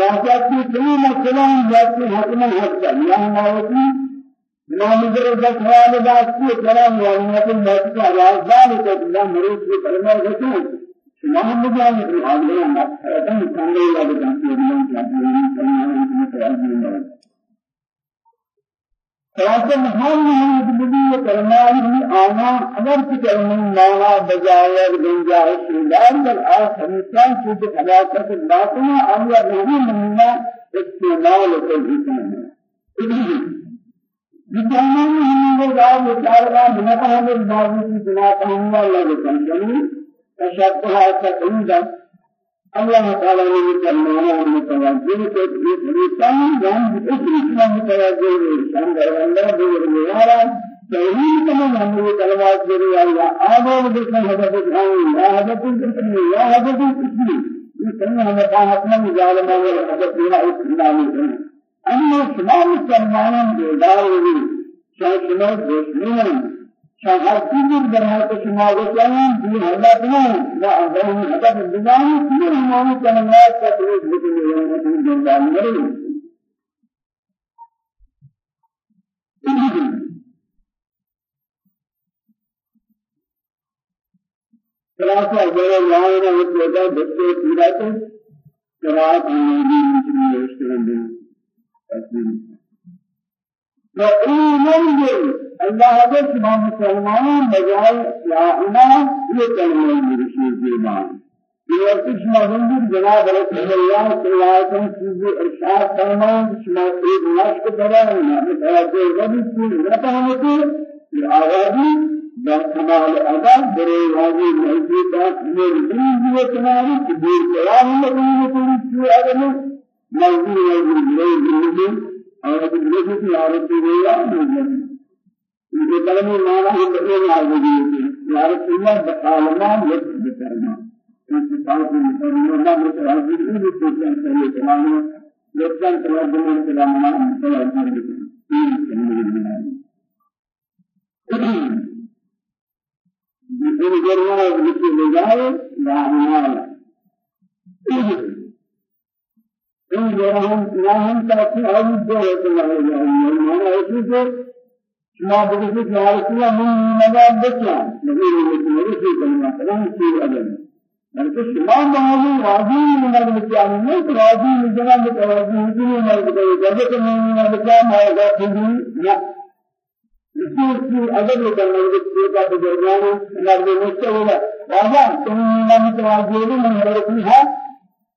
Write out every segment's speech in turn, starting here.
یا کہ تمام کلام یا کہ حکم حق یا ہمارے امام ذر خیال بات کی کلام یا کہ موت کا رازدار کو بنا مریض کے کلمہ رکھو محمد جان کی آگے ہم اپنے سامنے لگا جانتے ہیں کہ ہم کلام خلاصہ محال محمد نبی فرمائے آنا اگر کہ کلمہ مانا بجائے گنجائش دار بل آخر انسان چیز حلاکت باطنہ آیا نبی مہینہ استعمال کر دیتا بجامان ہمیں گاؤں مطالبہ بناتا ہے بازی کی بنا کہوں گا اللہ کے سمجھنی تشبہ تقریبا جان آمر بسم هدف الآن لا هدف الإسلام لا هدف الإسلام يسمى هم قاهتنا مجالما والهدف بها إسلام أما شمال مسلمان بيدار ولي شاء شمال بسمين شهر كبير برهة شما وكان في لا أظن هذا الدنيا كل ما كلمات تقول بكل يوم في الدنيا مريض ثلاثة أجر الله وتعالى بسته سيرته قراءة النبي مسلم يشتغل وإيمان الله کے شما مسلمان بجائے یا أنا یہ کلمہ مرشد زبان یہ وقت شما ہندو جناب رسول اللہ صلی اللہ علیہ وسلم کی ارشاد فرمائیں شما ایک نشک درا نہ متوجہ ربی کی نہ پہنتے یہ آوازی در کمال ادا برے واجی محجوب بات میرے دین دیے تمہاری کہ دیر کلام لگی پوری کی آدم موضوع موضوع دین اور اب لوگوں کی عادت ہے یہ کلمہ مانا ہے بدلے آگے یا رسول اللہ بقالمان یک بکرما اس بات میں فرمایا ہے کہ راضی بھی تو جان چلے تمام لوکان تمام دنیا کے نام سے راضی ہیں یہ گرما ہے کہ جائے ہمارا ان جرہم ناہم تاکہ جو ہے تو اللہ ہے مانا ہے ما بقول يا رسول الله من ماذا بكى نبي الله في كلمة كلام شيء أجل بلکہ شما ماضی راضی من البکیان نہیں تو راضی من جناب راضی من البکیان جب کہ من البکیان ہے گا خودی نہ اسی کی اگر یہ کرنا ہے کہ کا بزرگان مرد مستوى راجا تم من راضی من البکیان ہے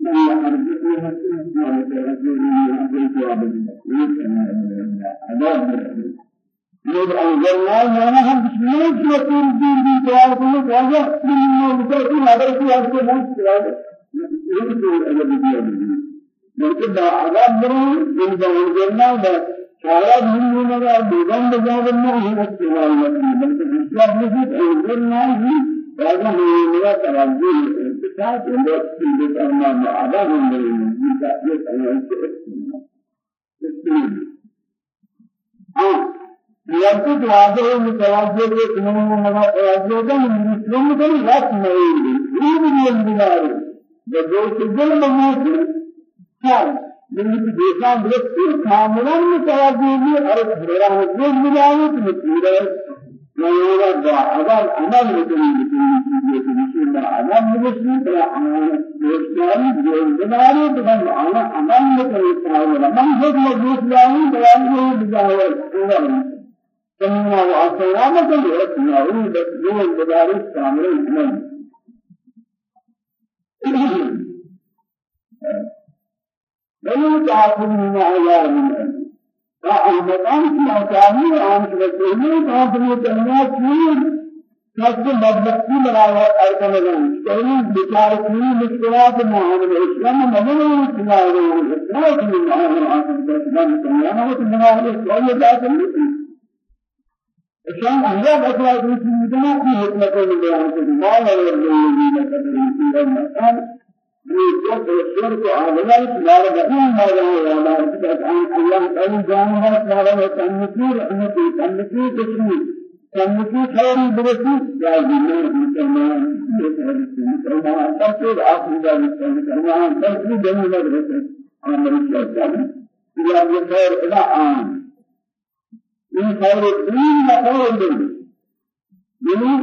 من يحرجه حتى يترجم من أجل جواب الله عذاب ہم کی اپنی دین دی تیار کرنے کو آجا من موت سوال یہ تو اگر دیا نہیں لیکن دا عذاب برو أن دا انزلنا دا سارا من لگا بیگم بجاب اللہ ہی استعمال نہیں بلکہ اسلام نہیں انزلنا ہی راجہ میرا توجہ اندر کی فرمان عذاب اندر یہ تاکید ہے استعمال يرتد واجه متواجه لكنه منا تواجه ده مسلم كل راس مريض يريد الدمار بجوز الجل مموت كان من درست کاملا متواجه بھی اور بڑا حضور ملاوت مطلوب ہے دا اگر عمل بکنی بکنی بسم الله عمل بسم الله عمل دوستانی دوستانی بکن عمل عمل بکنی من خود مجلس لائی بیانی بجاوه سمعنا وأطعنا مثل يسمعون بس دول مدارس كامل إسلام بل تعقلون على من فأحمدان في أكامل عن رسوله تعقلوا كلمات نفس مدبتی بنایا ارکان جان کہیں بیچارے کی مشکلات میں ہم اسلام میں نہیں سنا رہے ہیں اسلام کی معاملہ اسلام نام ہے بنا ہے کوئی بات نہیں ہے کی حکمت میں بیان ہے مال اور نہیں ہے مکان یہ جو شرک عالم شمار نہیں مانا ہے ہمارا اللہ تعالی جان ہے ہمارا تنکیر رحمت تنکیر کشمیر سنتی خیری برسی یا جنان مسلمان مسلمان تفسیر آخری جا مسلمان تفسیر جنی مدرسه آمری شاید یا یہ خیر ادا آم این خیر الدین و خیر الدین یعنی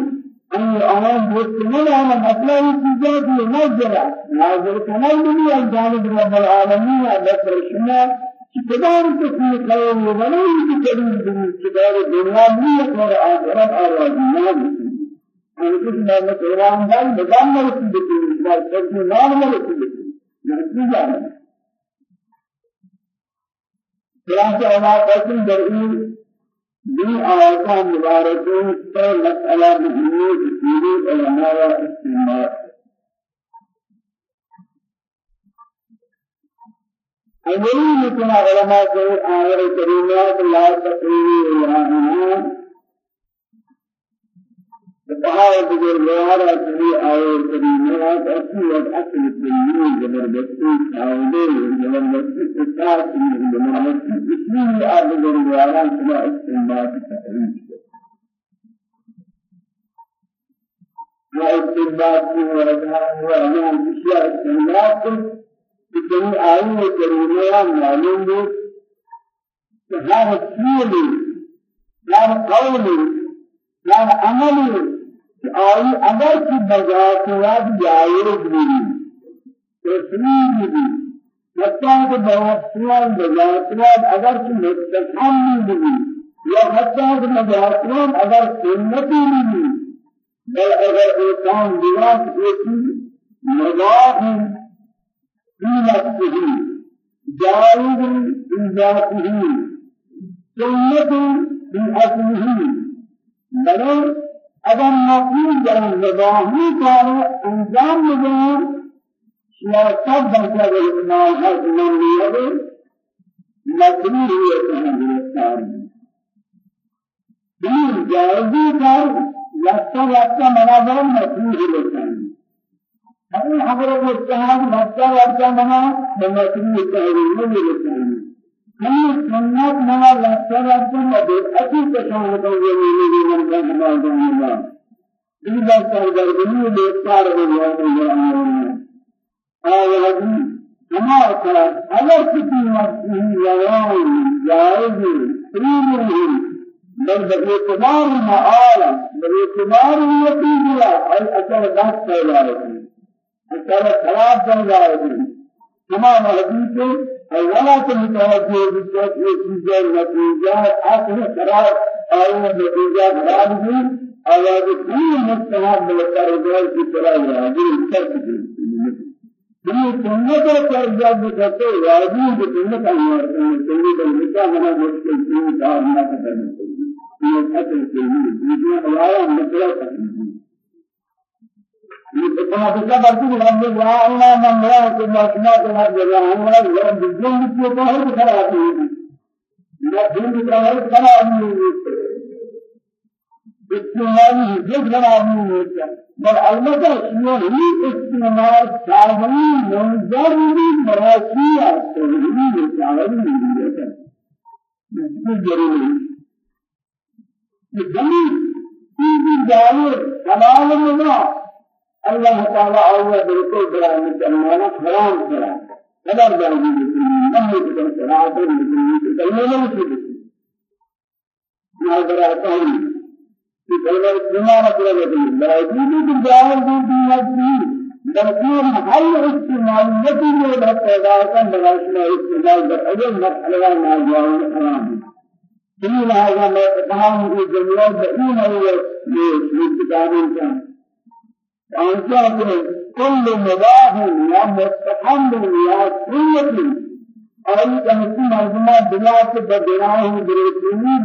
آن آن مسلمان آن مسئلہ چیزیں کی نظر نازل کنال بھی جانب رب العالمین بسر شما كبار تكون خير ولا يكبر كبار الدنيا من كبار آخرت آراديات أنا كنت ما نتوران دال بدان ما رسيدتي ما رسيدتي نار ما رسيدتي نحن خلاصة أنا قسم درئي دي آيات مباركة پر مسألة مهمة كثيرة علماء استعمال۔ أولي مثل علماء في آية كريمة لا تقريبا إلهنا فقهاء بجر غوارا في آية كريمة أصل أصل الدين زبردستی تعاوني زبردستی استعار زبردستی اسمه آية بجر غوارا كما استنباط تقريب ما استنباط هو رجعه هو أنه أشياء استنباط. بجميع آية كريمة معلوم ہر فعل ہر قول ہر عمل. آئی اگر کی بجات یاد جائز بھی تسلیم بھی حتى کہ بجات یاد اگر کی مستحم بھی یا حتى کہ بجات یاد اگر سنتی بھی بل اگر انسان بجات ایسی مضاف نفسه جائز في ذاته سنة في أصله بل اگر نقول جان نظامی کار انجام بدهیم یا سب درجه اجماع هست من لیده مکروه گرفتار دین جائزی کار لفظ لفظ مناظر مکروه گرفتار ہمیں حضرت اجتہاد مکہ ورکا منا بمکری اجتہادی میں لکھائیں ہمیں سنت منا لکھا ورکا مدد کو یہ میری من کا ہمارا جانبا دل بار کر درگنی بیکار ہو گیا تو یہ آیا جی ہمارا کلا اگر کسی مکسی روان جائز فریمی بل باعتبار معال باعتبار نتیجہ اور اثر بحث پیدا ہوتی اگر خلاف بن جائے تمام حدیث اولا تو متوجہ بجات یہ چیزیں نتیجہ اصل قرار اور نتیجہ قرار بھی اور دین مستحب ملکر دور کی طرح راضی کر دی یہ سنت اور فرض بھی کرتے راضی بھی سنت انوار کرنے چاہیے بلکہ ہمارا مشکل کی دار نہ کرنا یہ خطر سے ہے یہ ہمارا مطلب ہے فهذا برضو رب الله من لا كما كما جزاء الله رب الجن في طهر خراب لا دين طهر خراب استعمال جد خراب بل البته شيء هي استعمال شامل منظر مراسي استعمال شامل من ضروري الدليل في ظاهر حلال الله الله تعالى أول بالكل بلا مسلمان حرام حرام خبر جانبي ما هو كذا شراب كلمة ما مسلم ما براتهم في كلمة سمانا كذا بقول لا يجوز الجاهل في نفسه بلکہ ہر استعمال نتیجے میں پیدا کر بغیر میں استعمال بأول مرحلة ما جاء حرام في هذا ما تفهم في الجملة بأين هو لكتاب الكلام أنت كل مباح يا کہتی مرزمہ بنا کے بدناہ برسونی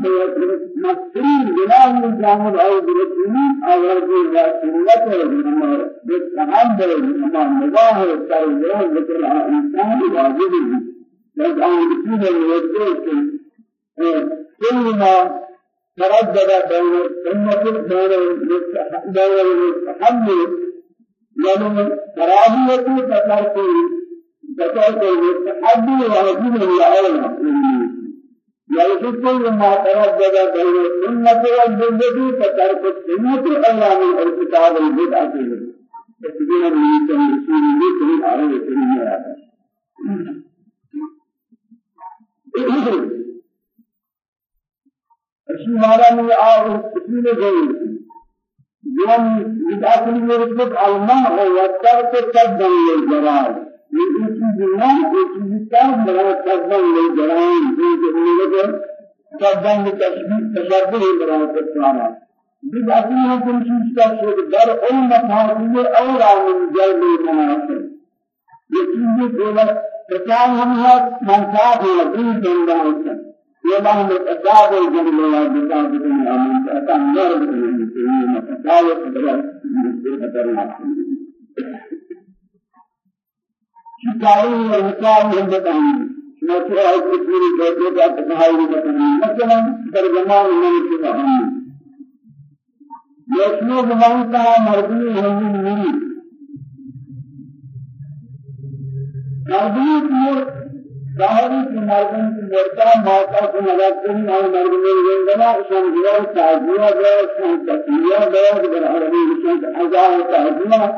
مستری بنا میں جامد آئی برسونی آور کی سنت ہے ہمارا بستحب ہے ہمارا نگاہ ہے سر جرہ ذکر إنسان واجب ہے بس آئی بسید الوجہ کہ كل ما تردد بين السنة بين المستحب يعني كراهية تترك ذكرت المستحب واجب الأولى يجب ما تردد بين السنة والبدعة فترك السنة من ارتكاب البدعة. تسجيل من رسول الله عليه وسلم اسی مانا میں آؤ اسی میں گئی يوم بدعة المرتب المنع والترك تبدأ للجرائم یہ چیز نہ یہ چیز کا بڑا قدم لے جرائم جو جو لگے قدم تشبیہ تشبیہ بڑا کرتا بدعة ہے کوئی چیز کا شد در علم مفاهیم اولا من جلب المناسب یہ چیز دولت بچان ہم ہے منفعت ہے دین زندہ ہے۔ اللہ بتا بتا امن کا نور بتا یہ متفاوت بڑا مستقبل ہے شکاری انسان ہم بتائیں نصر کتنی بہتر کا تنہائی بتائیں مثلا ترجمان من یشمو زمان کا مردی ہم نہیں مردی کی ظاہری کی مردن کی مرتا موتا کو مدد کریں اور مردن میں زندنا شان دیا تعزیہ دیا شان تقیہ دیا در عربی شان عزاء تعزیہ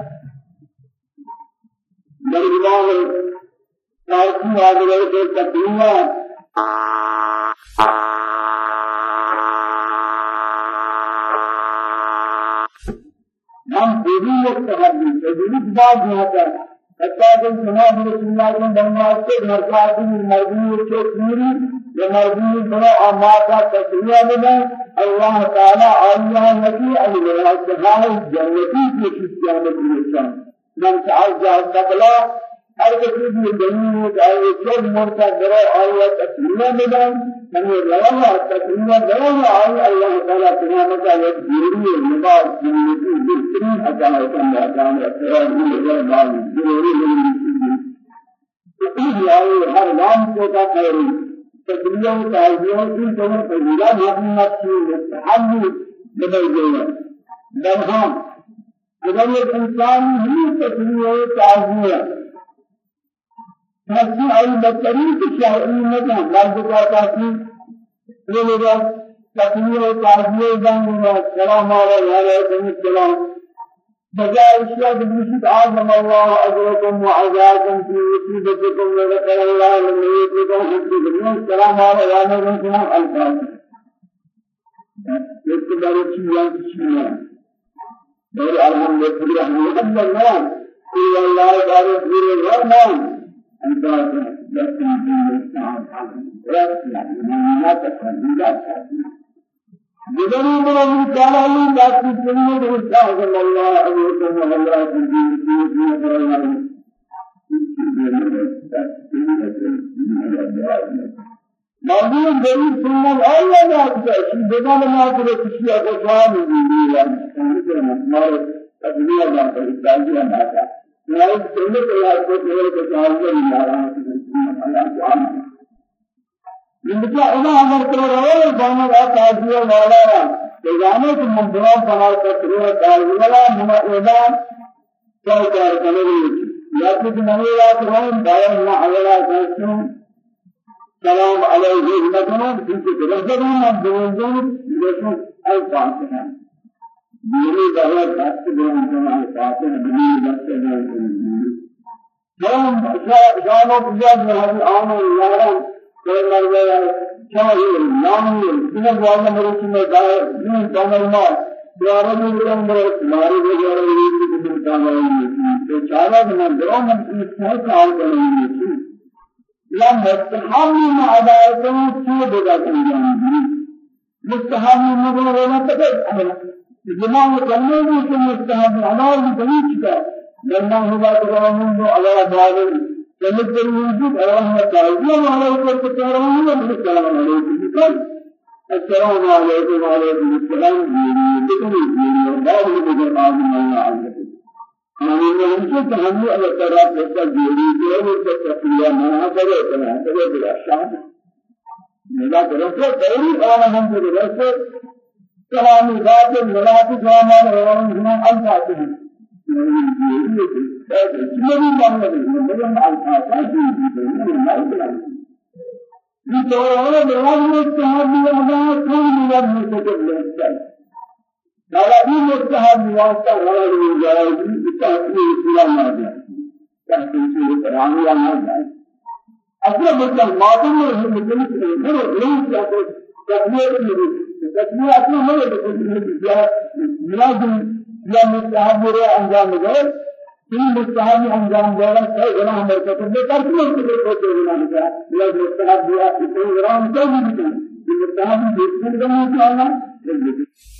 درجمان فارسی آدھگر کے تقریبا ہم خودی مستحب ہیں تجریب بعد ہوتا ہے حتى جناب رسول اللہ کے درمیان سے مرکاتی مردی کے پوری یہ مردی بنا اماتا تقریبا بنا اللہ تعالی آئیہ نبی علیہ السلام جنتی کی من تعزى قبلا هر کسی بھی دلیل ہے کہ چود مرتا درو آیا تسلیمہ بدن. من روا تسلیمہ درو آیا اللہ تعالی قیامت کا ایک ضروری نماز زندگی بہترین عطا ہے کہ اللہ تعالی خیر دی ہے بعد ضروری نہیں ہے ہر نام کو کا خیر تسلیمہ تعزیہ کی دونوں فضیلہ محمد کی مستحب بدل گئی درہم اگر یہ انسان ہی تسلیہ تعزیہ نفسي أي بطريق شرعي مثلا مرد کا کافی یہ لوگ تسلیہ تعزیہ جان السلام علیکم السلام. بجاء اشياء بمشيت اعظم الله اجركم وعزاكم في مصيبتكم وذكر الله لمن يطلبكم حسبكم السلام. عليكم الفاتحه يكتب رسول الله اور الحمد لله الحمد لله كل الله بارك في الرحمن أنت لكن في الإسلام لا تفهم لا تفهم بدني من الكلام لا تسمع بالله الله عليكم والله في الدين في الله موضوع دلیل سنت آیا جاتا ہے کہ بدل ما کرے کسی کو جان دی ہے ہمارے تدبیر نہ کرے تاجر نہ ہمارے سنت اللہ میری دعوت دست بیان کرنا فاتحہ بنی دست بیان کرنا سلام جانو بجاد میں آن یاران کوئی مرد چاہیے نامی تمہیں والا مرد میں دائر دین ما دوارا میں بلن مرد ماری وغیرہ یہ بھی کچھ کامل نہیں تو چاہا میں اس میں کام کرنے لا مستحب من عدالتنا كي بدا تنجاني مستحب من مغرنا تبد عمل زمان كلمة من مستحب عمل بني كتا لما هو تقول منه على باب فمثل الوجود الله تعالى عليكم السلام السلام عليكم السلام عليكم وعليكم السلام بكم بعض من آدم الله عز وجل آمين وانشد هم على طرف التجري جل التقيا ما كره كما كره بلا شان ملا كره دوري أنا هم كره سلام ذات الملاك جمال وهم أنفاسهم Jadi mana ni? Mereka alfa sih, mereka alfa. Di bawah berlalu sahabat Allah pun tidak bisa belajar. Kalau ini sahabat wasta orang yang jauh kita Islam ada. Tapi itu orang yang ada. Asal macam macam ni mungkin itu ini satu takmir ini. Takmir apa mana itu dia melaju تسمية ما هو ملازم لا مستحب انجام غير. تین مستحب انجام دینا ہے گناہ مرتکب ہے کرتے ہیں کہ کوئی گناہ نہیں ہے لا مستحب یا کوئی گناہ نہیں ہے مستحب دیکھنے کا مطلب ہے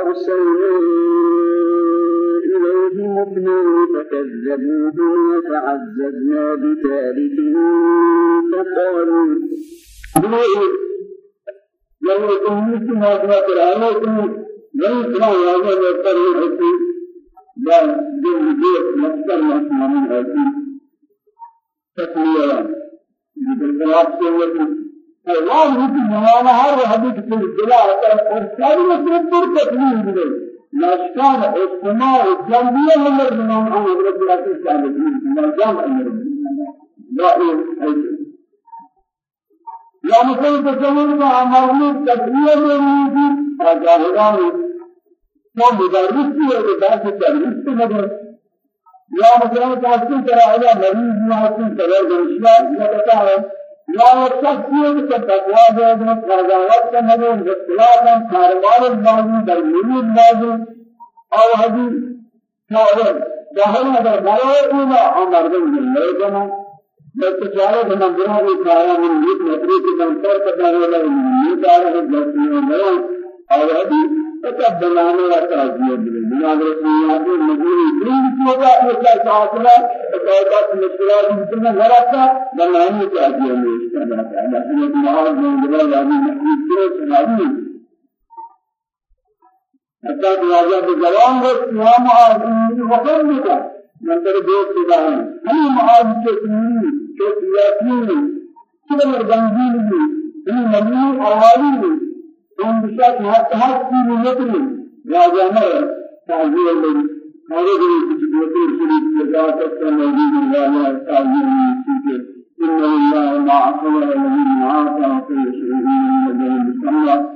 أرسلنا إليهم اثنين فكذبوهما فعززنا بثالث فقالوا يكن مثل ما قرأنا من سمع هذا يذكر الحكي لا جل جيت مصدر مسمى الحكي تسمية بالخلاف سوى الله يمكن موانا هر حديث في الجلاء اور ساری مصرف پر تسمية نشکان اجتماع جنبیه نمبر بنام آن حضرت بلاتی صالحین مرجام أمر لا یا مثل تصور کا عملی تدبیر میں موجود آجاہدان وہ مدرس کی ہے کہ درس تدریس سے مگر یا مثلا تحصیل کرا ہے مریض سبر گنشیا یا بتا ہے یا شخصیت کا تقوا دے دے قضاوت کا نبی اختلاف کاروبار بازی درمیانی بازی أو میں لے جانا بس چارے بنا بنا کے کارا من یہ نظری کے منتر کا دارے لے یہ دارے جلدی میں اور حدی تب بنانے کا تعزیہ دے بنا رسول اللہ کے مجبوری دین کو کا کا فاصلہ توقعات مشکلات مثل غلطا بنانے کا تعزیہ میں اس کا ہے لیکن معاذ بن جبل علی محمود کے سنادی حتى بواجه بجوان رسول معاذ وقلبك من ترى دوست سبحان هل معاذ كثير كثيرين كده مرجانين هل مجنون أوالي ان بشات حتى حتى متر يا جماعة تعزيه لي هذا اللي بيجي شريك جزاء تكون موجود ولا تعزيه من إن الله مع قوة الذين معاك وكل شيء من الذين بسمع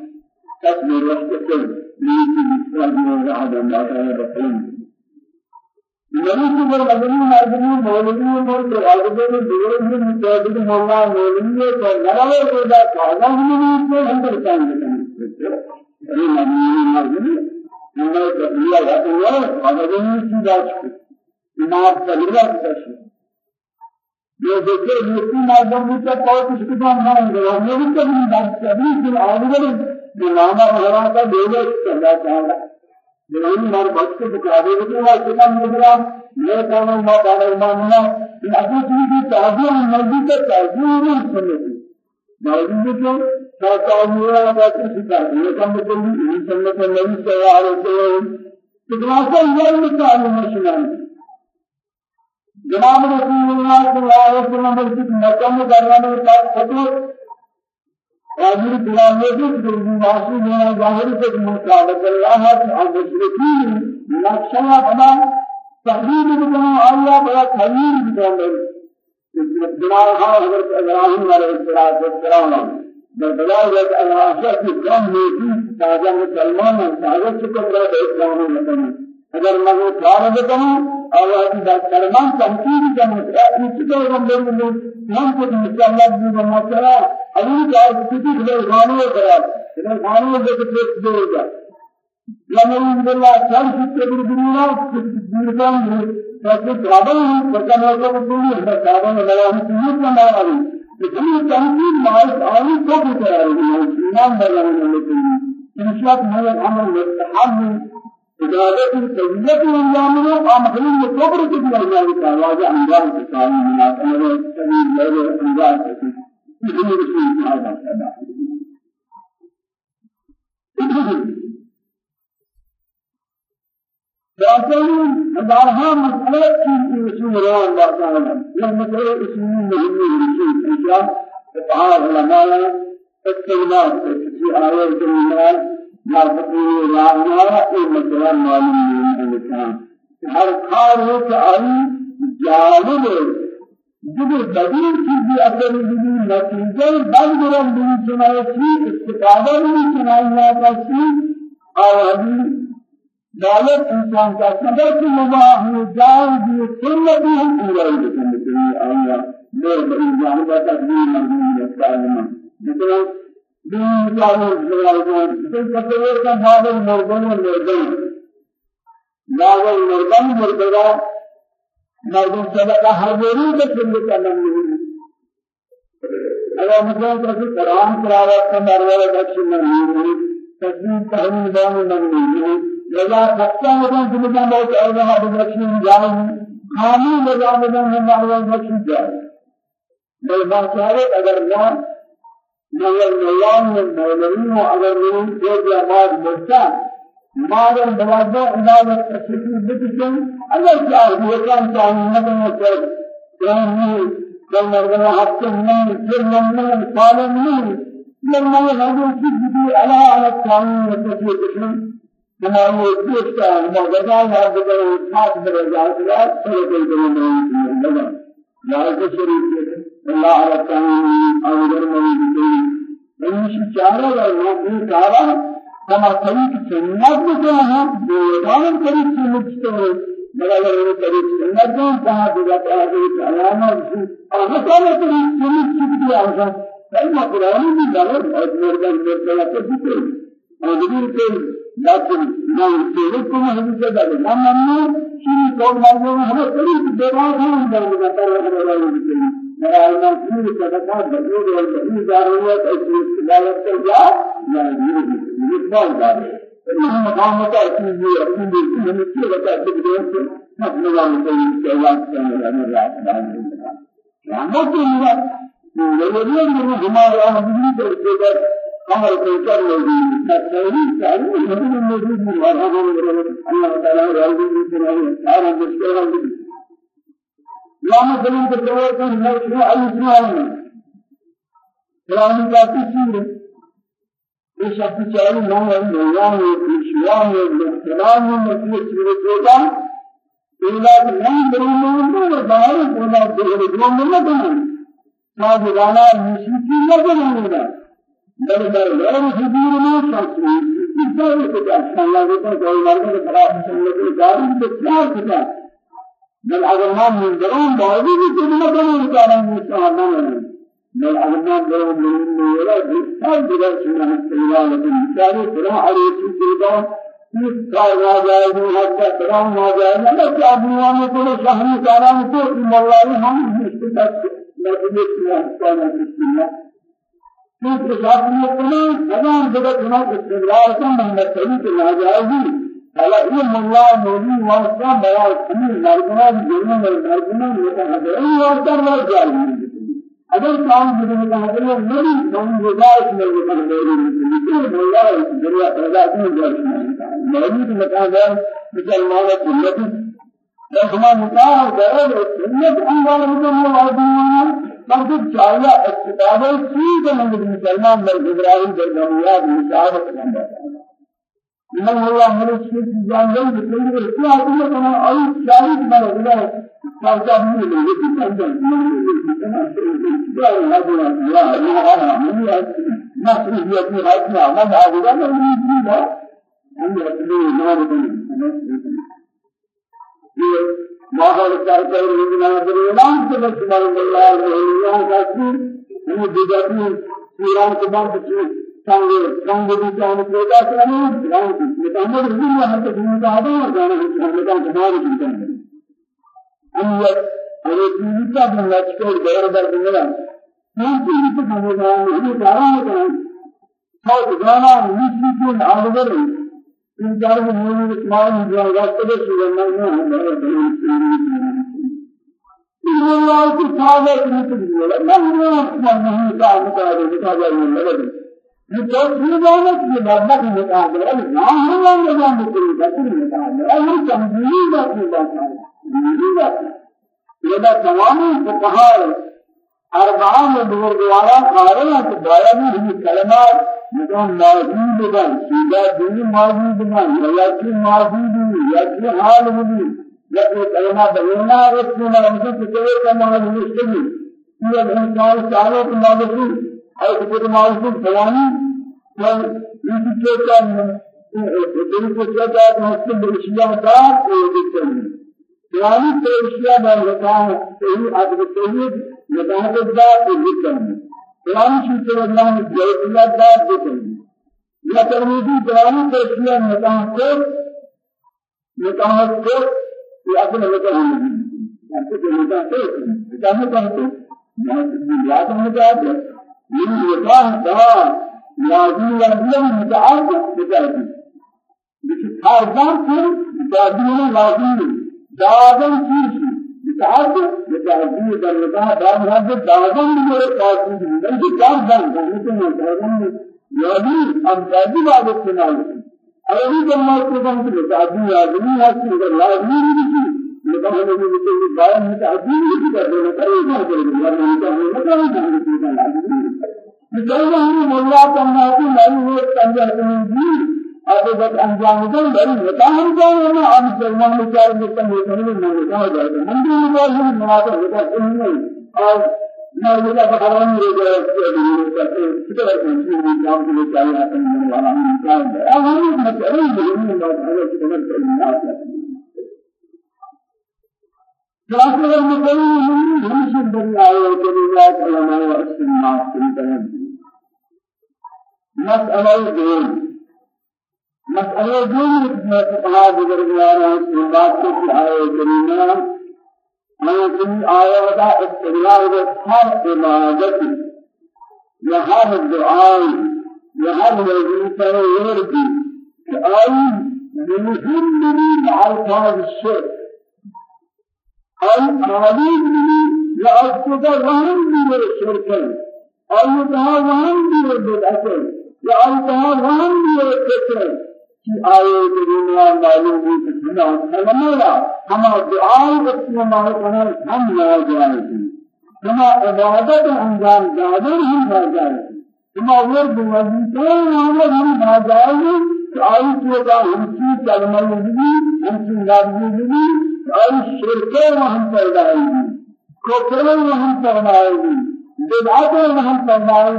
تصبر واحتسب ليس بالصبر وعد ما كان بخير نبی پر مدنی مردمی مولوی پر تو آگے میں دور میں مجاہد مولا مولوی کو نراوے کو دا کاغذ میں تو ہم پر کام کرتے ہیں یہ مدنی مردمی یہ مردمی کا ما ہے کہ سکھا یہ کو نہیں سننے کو نہیں تیار ہوتے کتنا سے یہ مثال مشنان جناب رسول اللہ صلی اللہ علیہ وسلم مسجد مکہ میں دروانے کا خطر راجل بلانے کے جو معصوم ہے ظاہر سے مطابق اللہ ہے المشركين نقشہ بنا تحریم بنا اللہ بڑا تحریم بنا بنا حضرت ابراہیم علیہ السلام بدلال وقت العاشرہ کی کم نیکی تازہ مسلمان ہیں تازہ چکت رہا ہے اسلام مدنی اگر میں وہ کار بتاؤں اور وہ کی بات سلمان تحقیق کا مسئلہ اس کو ہم لوگ نے ہم کو مسئلہ بھی بنایا ابھی کا کسی کے غانوں کرا لیکن غانوں کے پیچھے دے گا لمن بالله كان في تبريرنا بيركان فقط رابعه فكان هو بيقول لك رابعه لا هو يسمع ما عليه یہ تحمل مائز آئی کو بھی قرار دیا ایمان بلانے لگی انشاءت میں أمر مستحب تجارت تجلیت انجامنا آمخلین مصبر کتنا جاری تاواجہ انجام تسالی منات أمر سبیل لگے انجام تسالی یہ ہمیں رسول اللہ علیہ وسلم لكن دارها مسألة في اسم روان الله تعالى المسألة اسم مهم للشيء إن شاء إطعام علماء استغناء في آية الكلمات ما تقول رانا في مسألة معلوم من الإنسان هر کار ہے کہ آئی جانب جب بدیر چیزی اثر بھی نتیجہ بل گرم بھی چنائے چیز استفادہ بھی چنائی جاتا چیز اور دولت انسان کا سبب کی مباح ہے جان بھی سنت ہی پورا لیے آیا میں بڑی جانبہ تقدیر مرضی ہے تعلیم جتنا دین جانو جلال کو جن تصور کا بابل مردن و مردن بابل مردن مردگا مردن صدقہ حضوری کے سنت کا نہیں اگر مثلا کسی قرآن تلاوت کا مرور بخش نہیں تصویر تحریم دان نہیں لذا سکتا ہے کہ جنہاں بہت اعلیٰ بدرشی جائیں خامی لذا بدن ہے ماروا بدرشی جائیں بل باچارے اگر نہ مگر نیان میں مولوی ہو اگر وہ جو جماعت مرتا مارن بلادہ علاوہ تشکیل بکن اگر چاہے وہ کام چاہے نہ کرنا چاہے کہ كل مرة حتى من كل من قال من لما يهدوا في الجدي على على القانون والتشريع ہمارے دوست کا مدد ہے اگر ساتھ میں جائے تو چلے گئے نہیں لگا لائق شریف اللہ علیہ تعالی اور من أن چارہ اور نوکری کارا کما طریق سنت کو ہے دیوان طریق سنت کو مگر وہ طریق سنت کو کہا کی آگا کلمہ قرآن بھی دعوت اور مردان مرتبہ کو اور لكن ما يمكنكم هذه كذا ما ممنوع شيء قول مرجو هذا كل دماغ هم ده ترى هذا ما ما كل كذا بدو ده ده داريات لا يرجع لا يرجع ده مقام کا چیز ہے اپنی ہم سے بتا سکتے ہیں مطلب ہے کہ اللہ تعالی نے رات دان دیا ہم کو ملا یہ یہ ہمارا ہم عمل کوچر موجود تحریر تعلیم مدن موجود ہے مرحبا اللہ تعالی راضی ہے سارا مشکل ہے یوم دین کے دور کا موضوع الاسلام قرآن کا تفسیر یہ شخص چاہیے نہ ہے نوان ہے شوان ہے سلام ہے مسیح سورۃ ہوگا إلا من برمون وبار ولا برمون ولا برمون ما جانا مشيتي لا برمون بل بل غير حضور ما شخصي إذا كنت أحسن الله كنت أقول لك خلاص سنة الدار بتشار كذا بل أگر ما من درون باوجود كل ما كانوا كانوا مستعملين بل أگر ما درون من ولا بيشار بلا سنة الله بيشار بلا عليه كذا کار نہ جائے گی حتى کرام نہ جائے گا بس آدمیوں میں تو شہری کاران کو مولا ہم مستقبل میں یہ کیا ہے كيف تشاهدون كمان كمان بدأ كمان استمرار كم من التاريخ الناجائي على علم الله مولي واسلام بيان كمين مرجنا بجنون مرجنا متحدثين واسلام مرجعي اگر کام کا ہے میری من گزارش میں یہ کر رہی ہے مولا دنیا پیدا کی ہے میری مکان ہے مسلمان سنت لكما نکاح درد سنت انوار مسلمان مردود چاہیے استفادہ چیز من مسلمان در ابراہیم در دنیات مشاہدت کرنا من هو من الشيء جانب بكل الاشياء كلها كما اي شاهد من الله فاجا من اللي يتكلم يا الله يا الله ما في يدي هذا ما هذا ما يجي أن يقول ما بدي ماحول کرتے ہیں بنا اعلان سے سبحان اللہ اللہ کا ہم دیگر قرآن کے بعد سانگ سانگ بھی جان پیدا کرنے قرآن کی متعمد رسول ہم تو دین کا آدم اور جانا ہے ہم کا جمال کی ہم یہ اور یہ کا بنا چھوڑ دور هو كلام موت جانا يسيكون عالبر إن كان من الإسلام جاء وقت سيدنا الله تعالى يقول لا ما هو ما هو كذا كذا يتوفي ذلك بمبلغ متعدد لا هو نظام بكل بكل متعدد أي تنبيه ذات ذات إذا تمام فقهاء أربعة من بزرگواران قارن ہیں کہ بایا میں ہی کلمات مدام موجود بن سیدھا دین موجود یا کی موجود حال بھی یا کہ کلمہ بننا اس میں نماز کے کوئی کمال نہیں یہ انسان چاہے تو موجود ہے کہ موجود بوانی تو یہ کیا دل کو کیا ہے کا یہ ہیں یعنی تو اشیاء بن ہے صحیح ادب توحید متعهد الذات ذكر قرآن شيء الله جل الذات ذكر لا ترمذي قرآن تشيء متعهد متعهد في أصل متعهد يعني متعهد متعهد ياد متعهد من متعهد لازم لازم متعهد متعهد بس خارجان في لازم لازم چیز متعدد متعدد بالنسبة دام هذا دام من القاسم من دام دام دام دام يعني أمجادي بعد السنة أولي جمع كذا متعدد يعني هذا لا يمكن متعدد متعدد دام متعدد كذا كذا ما كذا يعني متعدد متعدد مثال هذا مولا تمام آگے جب انجام دیں بڑی ہوتا ہم جائیں ہم ہم سلمان میں چار ہوتا ہے ہم نے میں کہا جائے گا ہم بھی بول ہم مناظر ہوتا ہے نہیں اور میں یہ کا فرمان لے گیا کہ یہ کرتے کتنا ہے یہ کام کے لیے چاہیے اپ نے والا ہم کام ہے اور ہم نے کریں گے ہم نے بہت کتنا کرنا ہے خلاصہ میں بولوں ہم سے دنیا ہے کہ اللہ تعالی نے اس میں معصوم کریں مسئلہ یہ مسئلہ دوسری میں کہا بزرگوار ہیں اس بات کو کہ آئے کریمہ میں تم آئے ودا استقلال و ہر عبادت یا ہر دعائی یا ہر وظیفہ ورد کہ آئی أي عالم بني لأسفل وهم بني الشرك أي تها وهم بني البدعة يا أنتها وهم بني الكفر کہ آئے کہ دنیا معلوم ہو کہ بنا فرمایا ہم دعائیں اپنے مال کرنا ہم نہ جائے ہم عبادت انجام دادے ہم نہ جائے ہم ورد وظیفہ ہم نہ جائے کہ آئی تو کا ہم کی کلمہ بھی ہم کی نازلی بھی آئی شرکے ہم پیدا ہے کفر ہم فرمائے بدعت ہم فرمائے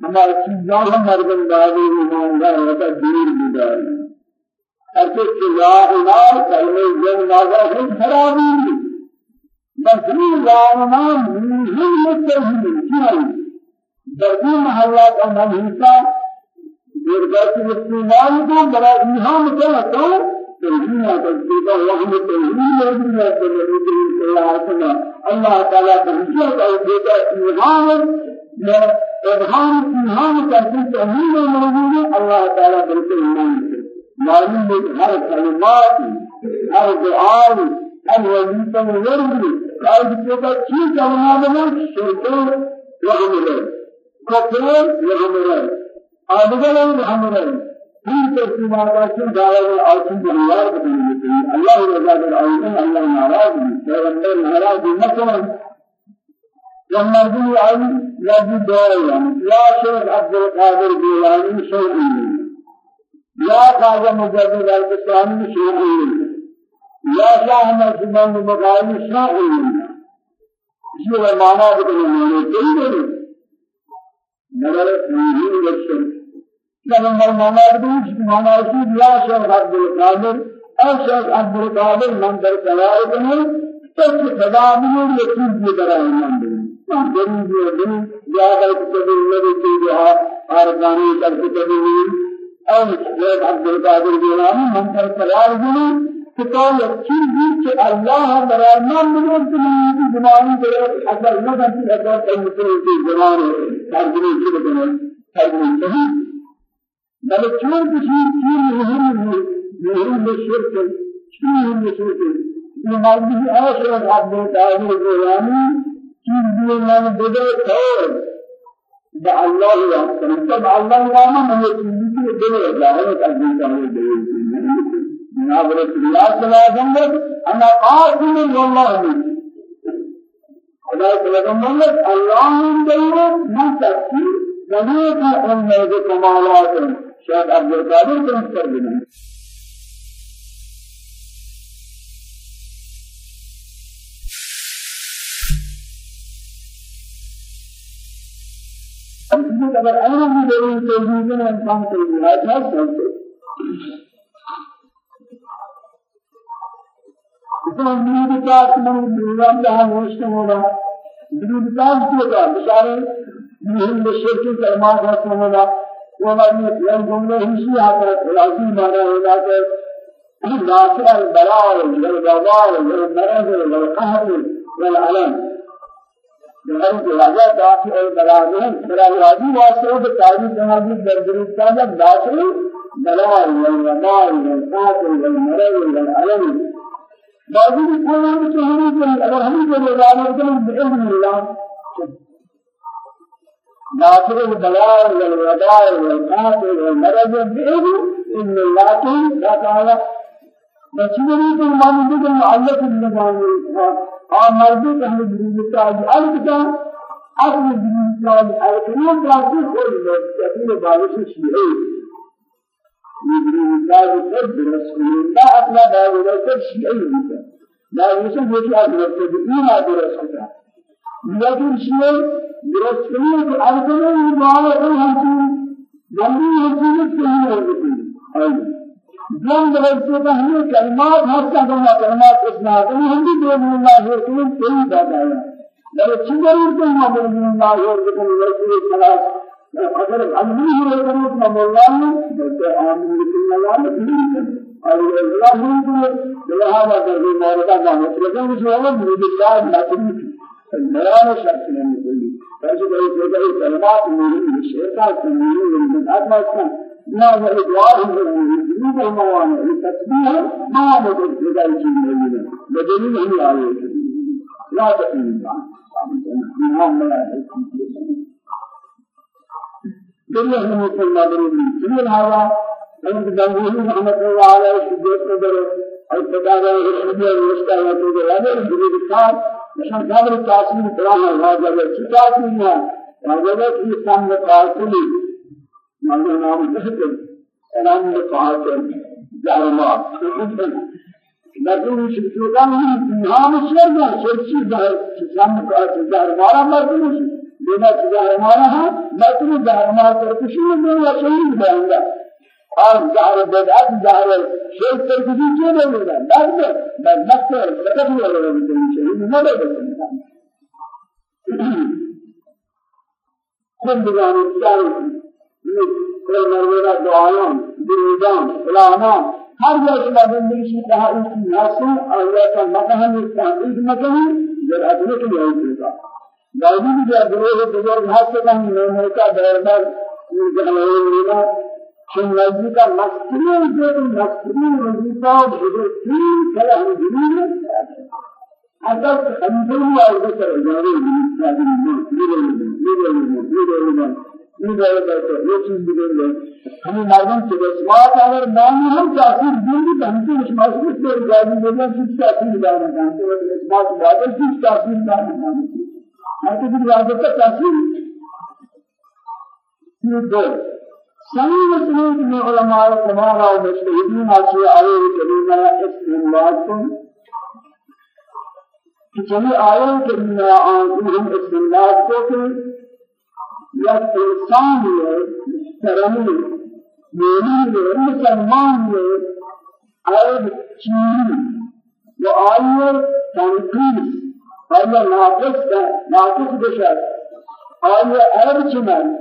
ہمارے چیزاں ہم مردم ہم نہ ہوتا دور بدائے إله كلمة جن في خرابي بسري لا إله من مستهين كيان بردي محلات أمام هيسا برجات الاستعمال کو بڑا تو تنظيم تجديد وهم تنظيم يرجع بالنبي صلى الله عليه وسلم الله تعالى بحجة أو بيتا إلهام إلهام إلهام تنظيم تنظيم موجود تعالى بالكل إيمان معلوم ہے ہر کلمات ہر دعاء ہر وظیفہ ورد قائد کو کا چیز کلمات میں شرک وعمل کفر وعمل آدگر وعمل ہم تسلیمات سے دعوت آسن بہار بدلنے اللہ رضا در آئین اللہ ناراض پیغمبر ناراض مثلا. لما رجل آئی یا جی دعا یا شیخ عبد القادر گیلانی شیخ یا خواجہ مجدد الاسلامی شیعی یا شاہ مسلمان مقامی شاعی اسی وہ مانا بکنے میں کئی دے مگر نہیں لکشن جب ہم مانا بکنے مانا اسی یا شیخ عبد القادر اور شیخ عبد القادر من در قرار بنے تک خدا بھی یقین کی طرح ایمان بنے دن دن زیادہ کتب النبی کی جہاں ارکانی کر کتب أو شیخ عبد القادر جیلانی منکر قرار دیں كتاب يكين کہ اللہ برائمان من کی زمانی کے اثر نہ کرتی اثر کرنے کی زمان ترجمے کی بدنے ترجمے نہیں بل چون کسی چیز مهم مهم شرک چون شرک یہ مرضی آخر عبد تعالی جوانی چیز بھی میں بدے تو اللہ یا تب اللہ نام میں چیز کی دل ظاہر کر دیتا ہے جناب رسول الله. صلى الله عليه وسلم أنا قاسم والله خدا پیغمبر اللہ نے من تفسیر بنے کا ان میں کمالات شاید عبد القادر کو کر دینا اگر أنا بھی دلیل توجیہ میں انسان کو ملاقات ہے درود پاک من دیوان جہاں ہوشت ہوگا درود پاک کیوں کا بشارے مہم بشرکی کلمات ہوتا ہوگا وہ ہماری اپنے جملے ہمشی آتا ہے خلاصی مانا ہوگا کہ ناصر البلاء والغضاء والمرض والقهر والعلم کہ راجہ داخل والمرض والعلم بعضی قوم کے ہمیں کہ اگر ہم کو روزانہ کریں باذن اللہ ناصر البلاء والوداع والقات والمرض باذن الله تعالى بچنے کو ماننے کے معلق نظام اور مرضی کہ ہم دین کا الگ کا اصل دین کا الگ نہیں کہ کوئی لوگ اپنے بالوں سے شیعہ يدري الله بقدر رسول الله أطلع بعض الوقت شيئا لا يوجد وجه المبتدئين هذا رسول الله لكن شيء برسولية الأرض المعارضة هم جميع هذه الكلمات أي جن درجة بهني كلمات حتى كما كلمات إسناد هم بھی دو الله رسول کوئی بات آیا لیکن چیزیں تو ہم بولیں الله رسول رسول صلوات اگر علمی ہے تو نہ مولانا بلکہ عامل اللہ نے اور اللہ نے لہذا در مورد کا مطلب ہے جو ہے مرید اللہ نظر بیان شرط نہیں کوئی ایسے کوئی کلمات میری شیطان میری من ادنا هو ادوار من الموانع التسبيح ما هو بدل شيء من بدليل هي آية لا تقل الله دنیا میں مسلمان نہیں سنن ہوا أن جنگی رحمت اللہ علیہ شجاعت کو درو اور پتا ہے کہ یہ رشتہ ہے تو یہ ہے کہ کا نشان قابل تاثیر قرآن ہے جب چتا ہے راجہ کی سامنے قاتلی مانو نام کہتے سلام قاتل جارما لیکن شکر کا نام ہے شیر چیز ہے سامنے قاتل جارما مرد نہیں بنا ہمارا ہے تمہیں دہرما کر کچھ نہیں یا شہید بناؤں گا اور ظاہر بدعت ظاہر شیخ پر کیوں نہیں ہوگا لازم میں ہے لقد ہوا لگا شہید نہ سکتا خود بجانے کوئی مرورہ دعایاں دریدان فلانا ہر جگہ کا زندگی سے کہا اس کی ناسوں اور یہ کا اس کا ایک مکان جب ادنے کے لیے ہوگا موجود ہے گروہ بزرگ ہاتھ سے ہم نے کا دربار جنہوں چون نزدیک کا مسئول جو مسئول وظیفہ بزرگ تین کلا ہم دنیا اگر خندل یا اگر کر جاوے میرے میرے میرے میرے میرے یہ چیز بگڑ ہم مردم سے بسمات اگر نام ہم تاثیر دیں گے تو ہم کو اس مسئول سے جاری دینا کچھ تاثیر ڈالنا چاہتے ہیں اس بات بادل کچھ تاثیر ڈالنا چاہتے ہیں حتی بھی واجب کا تاثیر یہ دو صحیح مسلم میں علماء تمہارا و مشہدین آچے آئے کریمہ استعمال کو کہ چلی آئے کریمہ آنکم استعمال کو کہ یک انسان ہے محترمی. مومن ہے مسلمان ہے آئے چیری و آئے تنقیس آیا ناقص کا ناقص بشر آیا عیب چنان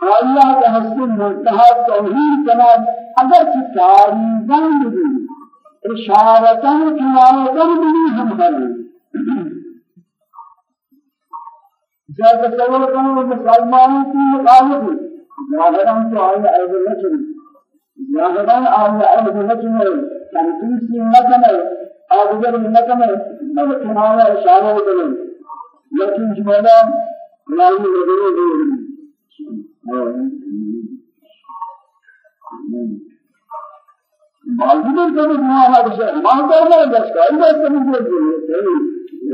آیا کا حسن منتہا توحید کنان اگر چی تاریزان بھی اشارتاً کنایتاً بھی ہم کریں جب تصور کریں مسلمانوں کی مخالف ظاہراً تو آئے عیب نہ چلی ظاہراً آئے عیب نہ چلی تنقیسی نہ کرے آدگر نہ کرے نہ کنایا اشارہ کرے لیکن جمعہ لائی وغیرہ دے معلوم ہے کہ ما هذا ما هذا بس كان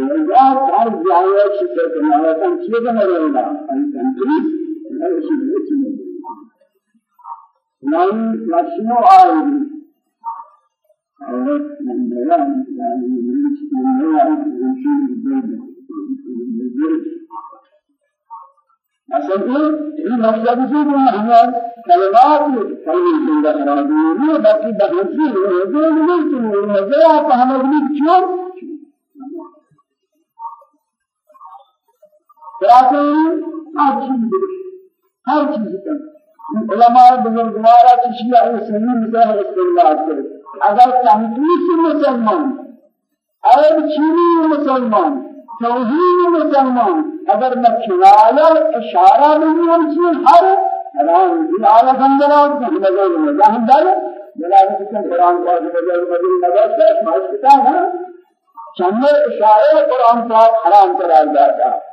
من یا ہر جائے شکر کرنا ہے چیز نہ رہنا ان کنٹری ہے اسی لیے نام مشنو آئی اور من بیان يعني من بیان مثلا این مطلب چیه که همه کلمات کلمه زنده قرار دیگه باقی بحثی موضوع نیست موضوع آپ ہمیں بھی کیوں خلاصه هر چیز هر چیز علماء بزرگوارا چشیہ اسلامی مثال استعمال کرے اگر تنقیس مسلمان عرب چینی مسلمان توحید مسلمان اگر میں کنایا اشارہ نہیں ہم چیز ہر حرام دی آلہ بندران سے نظر مزہ ہم دارے جلال حسن قرآن کا نظر مدر نظر سے ماشکتا کتاب ہے چند اشارے قرآن پاک حرام قرار جاتا ہے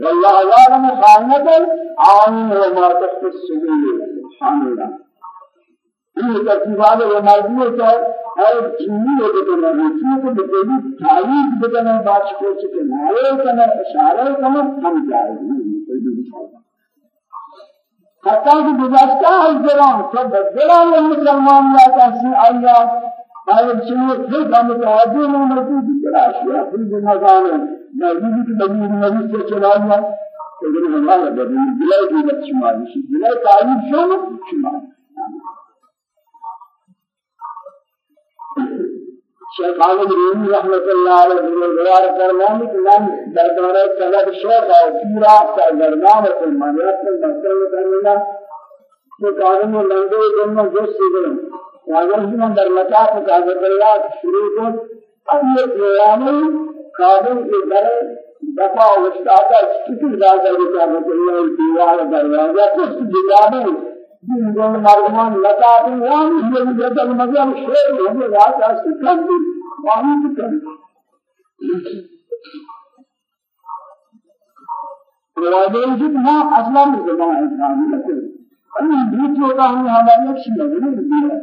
والله يعلم خائنة الأعين وما تخفي الصدور سبحان الله یہ ترتیبات رمادیوں کا ہر چیزی ہو کے کرنا ہے چیز کو بتائیے تعریف بدلنے بات کو چکے نارے کرنا اشارہ کرنا ہم جائے حتى کہ گزشتہ حضران مسلمان لا تحسین آیا آیا چیز پھر ہم میں مرتبہ اشیاء پھر نظام موجودی که بدون نبی سے چلایا لیکن اللہ بدون بلای کی بچ شمار شی بلای تعریف شو شمار شیخ عالم رومی رحمت اللہ علیہ دوار فرمانی کہ من دربارہ طلب شیخ اور پورا سرگردان منیت میں مطلب کرنا تو کارم میں لنگے جنہ جو سیدھے اگر ہم در مطاف کا اللہ شروع کو اب یہ قیامی قابل کے در دفع استادا کسی راجہ کے کام کرنے دیوار دروازہ کچھ جوابیں دین دون مردمان لگا دیں وہاں یہ بدل مگر شعر ہمیں رات اس کم بھی وہاں کم روایت جو ما أصلا زمان اسلام نہیں ہے بیچ ہوتا ہم ہمارے ایک شیء نہیں ہے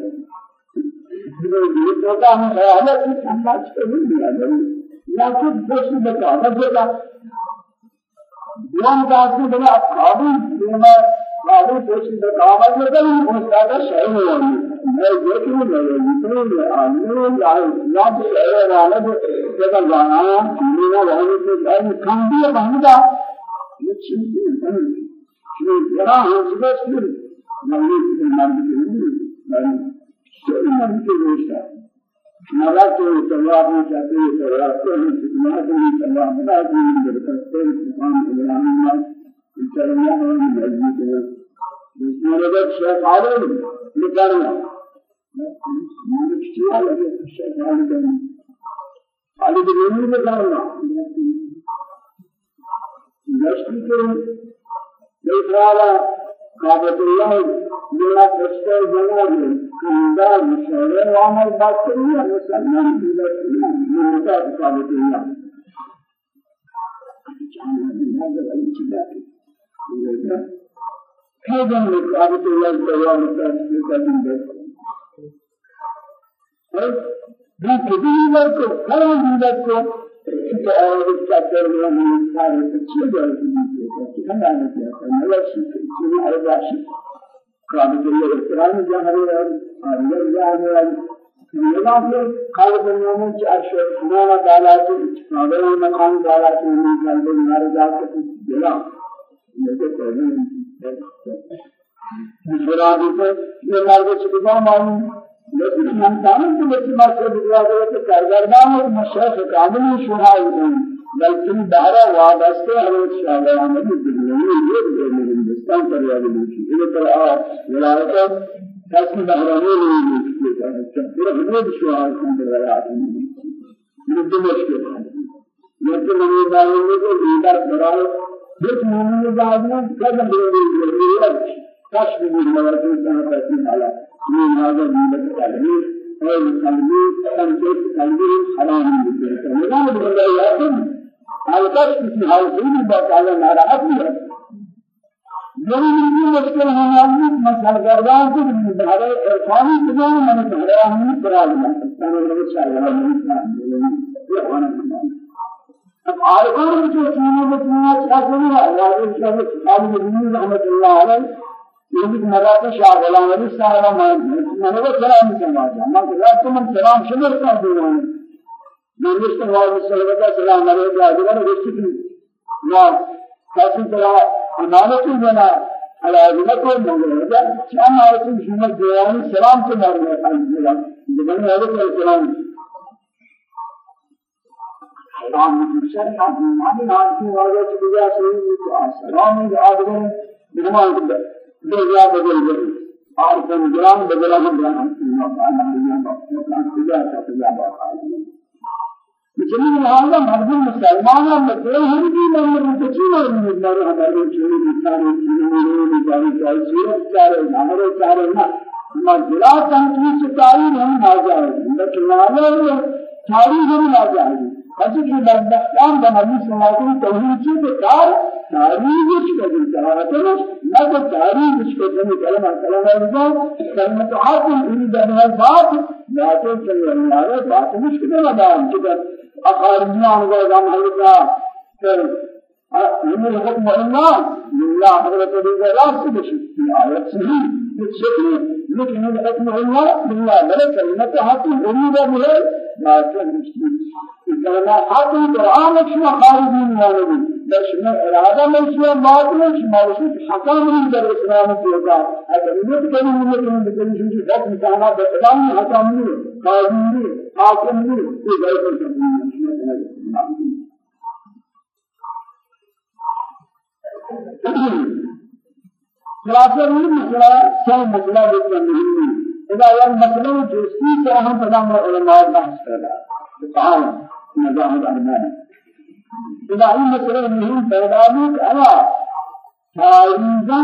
بیچ ہوتا ہم خیال ہے کہ سمجھ کے نہیں ہے یا خود بوشی بتا بجلا دوام داستی بلا قابل دینا قابل بوشی بتا بجلا ان کا شہر ہے میں دیکھ رہا ہوں اتنے میں آدمی یا یا شہر والا جگہ جانا میرا وہاں سے جائے کم بھی بندا یہ چیز ہے یہ ذرا ہے سبس میں یہ نام ہے میں یہ نام ہے مالا تو سواب میں سواب بنا دیں برکت سے سبحان اللہ ما ہم مجید ہیں بسم اللہ شیخ عالم نکالنا مجھے کیا لگے شیخ عالم علی بن نکالنا نشتی کے دیکھوالا کعبۃ اللہ میرا رشتہ جناب کندا مشاور وعمل باطنی مسلمان بلاد من مدار کعبۃ اللہ هذا من كعبة الله الجوار التاسع كذب بس ده كبير لك كلام لك تو اور چادر میں ہم سارے کچھ جائے کہ ہم نے کیا ہے شیخ کی ارزاشی قابل الاحترام جاهر اور جاهر میرا سے خالق النوم کی عرش سنا دالات قابل مقام دالات من قلب مرضات بلا مجھے کہنا مراد سے یہ مرد سے معلوم لیکن ہم جانتے ہیں کہ مقصد ہے کہ سرگردان اور مشرف کامل شہائی ہیں بلکہ دارا وابستے حضرت شاہ احمد بن یہ ہندوستان پر یاد ہے یہ طرح ولایت کسی بحرانی نہیں پورا حدود شعار کن بغیرات من دمشق لیکن میں داروں کو دیدار برائے جس مومن جاہنا قدم دے دے کشف بھی مرتے ہیں تاکہ حالا یہ هذا من التعليم أو القلبي تنجس قلبي حرام من ذلك نظام الله يأكل على كشف في هذه الباب على نراحته یعنی یہ مشکل ہماری مسئلہ گردان کو بہارے ارفانی تمام من بہارے ہم برا لنا سنوں میں چاہیے یہ ہونا اب عارفان جو سنوں میں تمام چاہتے ہیں اللہ ان شاء اللہ عالم دین رحمت اللہ علیہ یہ مرات شاہ غلام علی صاحب میں نے سلام سماجا میں رات من سلام شمر کا دوں میں مستوى سلام علیکم اجر رسول اللہ کسی طرح امانت علامت کو مانگنا کیا ہمارے کو شمال دیوانی سلام سے مانگنا ہے جبن والے کو سلام مشر کا ایمان نال کی واجہ چلیا سے سلام آدم برمان دے دنیا بدل گئی اور جن گرام بدلا ہم جانا اللہ تعالی نے بخشا کا جميع هذا مرد مسلمان مدعو هم بھی من مدعو اور مدعو ہمارے جو انسان ہیں جاری جاری صورت چارے ہمارے چارے نہ مجرا تنقید تعین ہم نہ جائے لیکن ہمارے تاریخ ہم نہ جائے کی بدبختان بنبی سماعتی توحید کی کار تاریخ کو جاتا ہے نہ تو تاریخ کو جن کلمہ کلمہ رضا کلمہ حاکم ان دنیا بات لا تو چلے اللہ بات مشکل نہ دار أخارجنا نقول دام حلقا من الحكم الله لله حضرت رضا راس بشي آيات صحيح بشكل لكن الله لله بل كلمة حكم أريد به لكن كلمة حكم قرآن شما خارجين يعني بس ما إرادة من شما باطل شما وشي حكم من در إسلام أجل يمكن أن يكون من ذلك شيء حكم كان بتدام حكم من قاضي حاكم من في ذلك خلاصہ یہ مسئلہ سب مسئلہ دیکھنا نہیں اذا یہ مسئلہ جوستی سے ہم تمام علماء بحث کر رہا ہے تعاون مذاهب اربعہ اذا یہ مسئلہ نہیں پیدا بھی الا تعییزا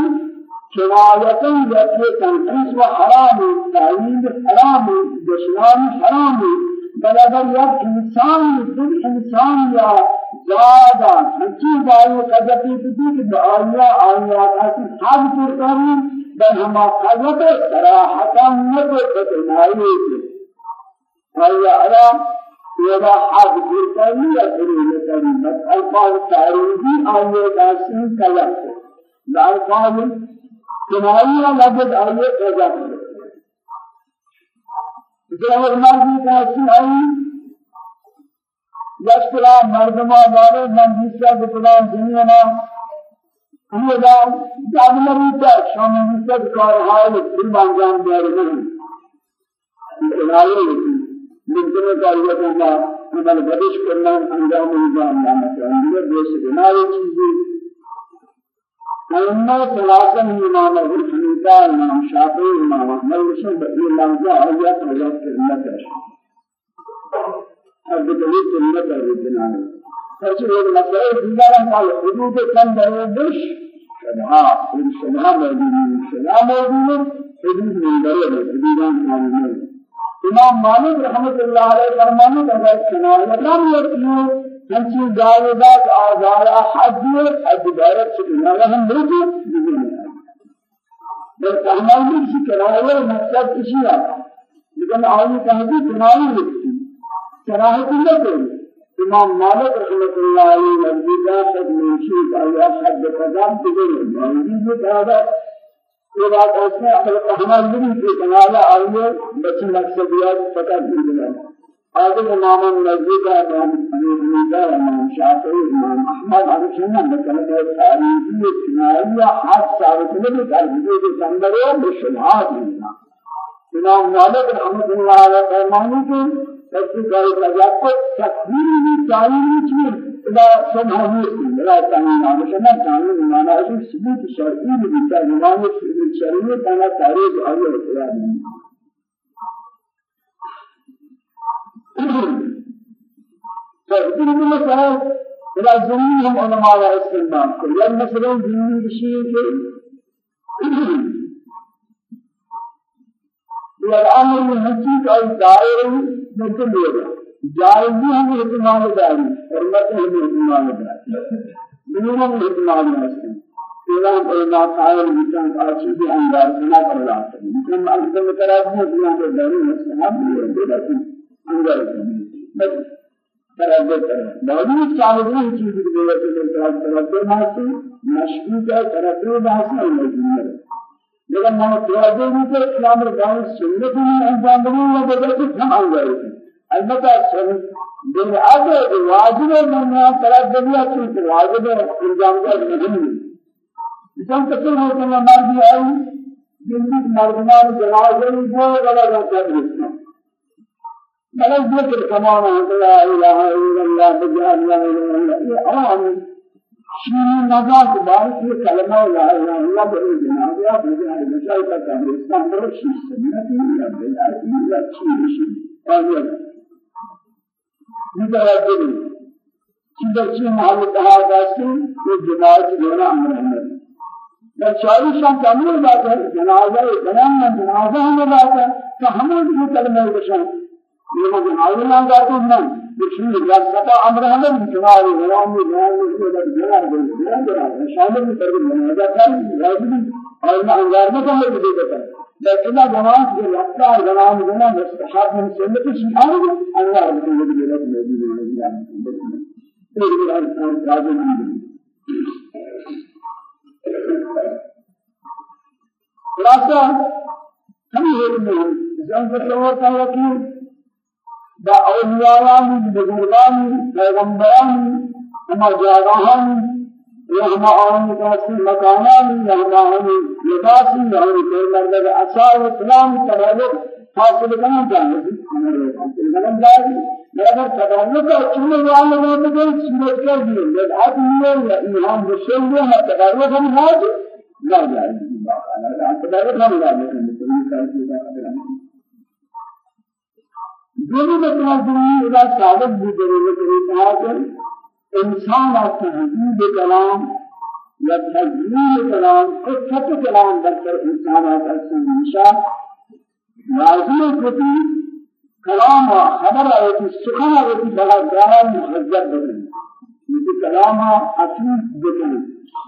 کنایتا یکی تنقیص و حرام تعیید حرام دشنان حرام. بل اگر یک انسان دل انسان یا زیادہ سچی بائی قدرتی بدی کہ آیا آیا ایسی حد کریں بل ہما قدرت صراحتا نکو فتنائی سے آیا آیا یہ حد کریں یا کریں بس الفاظ تاریخی آیا داسین کلک الفاظ کنائی لفظ آیا قدرت. ظاهر مردی کسی آئی یشترا مردما داره من دیسا بکلان دنیا نا ہمیں دا جاب مریتا شام دیسا کارهای دل انجام داره نہیں کنایه ممکن ہے کہ اللہ عمل بدش کرنا انجام انجام لانا چاہیے دوست کنایه چیزی أئمة ثلاثة من إمام أبو حنيفة إمام شافعي إمام أحمد وشن بقي لمزة آيات رجعت كلمة أرد دليل كلمة رجعنا فرشي هذا مسألة دينا قال حدود كم درجش شبها شبها موجودين شبها موجودين حدود من درجة حدودان موجودين إمام مالك رحمة الله عليه فرمانه أگر كناية لم يكن ہنچی جاویدات آزارا حدی حد دارت سکنا ہم لوگی بل تحمل بھی کسی کرائے مقصد کسی آتا لیکن آئی کہتی کنائی لکھتی کراہتی نہ کوئی امام مالک رحمت اللہ علیہ نزدیکا خد منشید آیا حد قدام تجھے مانگی جو کہا یہ بات ایسے اصل تحمل نہیں کہ کنایا آئیے بچی مقصدیات فقط بھی بنا آدم امام النزيد امام حنيفة امام شافعي امام احمد هذا شنو مثلا تاريخي اجتماعية حد ثابت لك الحدود تنبروا بالشبهات امام مالك رحمة الله عليه فرمانه کہ ایسی کاری لگا کو تکبیر بھی چاہیے چیز إذا سمع مسلم لا تعمل ما شما تعمل ما لا شيء ثبوت شرعي بيتا إمام الشرعي كان تاريخ أول الكلام فإذن المسألة إلى زمينهم علماء استنباط كل مثلا ديني بشيء والأمر من حقيقة أي دائرة مثل هذا جائزی ہم احتمال داری حرمت ہم احتمال داری دنیا میں احتمال نہیں تیرا علماء قائل بکن آچیزی انگار سنا کر لاتا ہے لیکن اکثر متراز میں دنیا کے داری مستحب ہے لیکن انگار سنا تردد کرے باوجود چاہتے ہیں چیز کی دیگر سے تردد حاصل مشکوک ہے تردد حاصل نہیں ہے لیکن میں تردد نہیں کہ اسلام رضای سنت میں انجام دیں یا بدل کے ہم انگار البته بدعت واجب من ترددیات چیز واجب انجام دار نہیں مثال کثیر ہوتے ہیں مرد آئی جنبی مردمان جنازے جو غلط ہوتا ہے بلد ذکر تمام لا إله إلا الله. بجاه لا إله إلا الله. یہ عام شیرین نجات بارک یہ کلمہ لا الہ الا اللہ جناب یا بجاه مشاہد کا قبرستان بڑی چیز سنت ہے یا بدعت یا چیز ہے متوجه چیزا چی محل کہا جاتی یہ جناز لینا أمر ہے میں چاری شان کامل بات ہے جنازہ بنان میں جنازہ ہمیں بات ہے کہ ہمیں بھی کلمہ بشان یہ جنازہ بشین جلسہ أمر ہے جناز بنان میں بنان میں جناز بنان جناز شامل میں کر جنازہ کر واجب اور میں انگار میں کم دے دیتا لكن جماعة الأفكار جماعة جماعة مستحب من سنة الشيطان الله يقول لك لك خلاصة هم يقولون إذا تصور تهوكي دا أولياء بزرگان پیغمبران ہما جاگاہان یا ہما آن کاسی مکانان یا ہما آن لباسی یا ہما کوئی مرد اثار اسلام تبادل حاصل کرنا چاہیے کرنا چاہیے مگر تدارک کا چننے والے لوگ کو صورت کر بدعت ہے یا ایمان بشر ہے یا تدارک ہم حاج لا جائے تدارک ہم لا جائے دونوں مطلب دنیا اذا ثابت بھی ضرورت ہے کہا کہ انسان تحدید کلام یا تجلیل کلام خطت کلام در انسان کا ہمیشہ لازم ہوتی کلام خبر آیتی سخن آیتی بڑا گرام محذر بکنی. یہ کلام اصیل بکنی.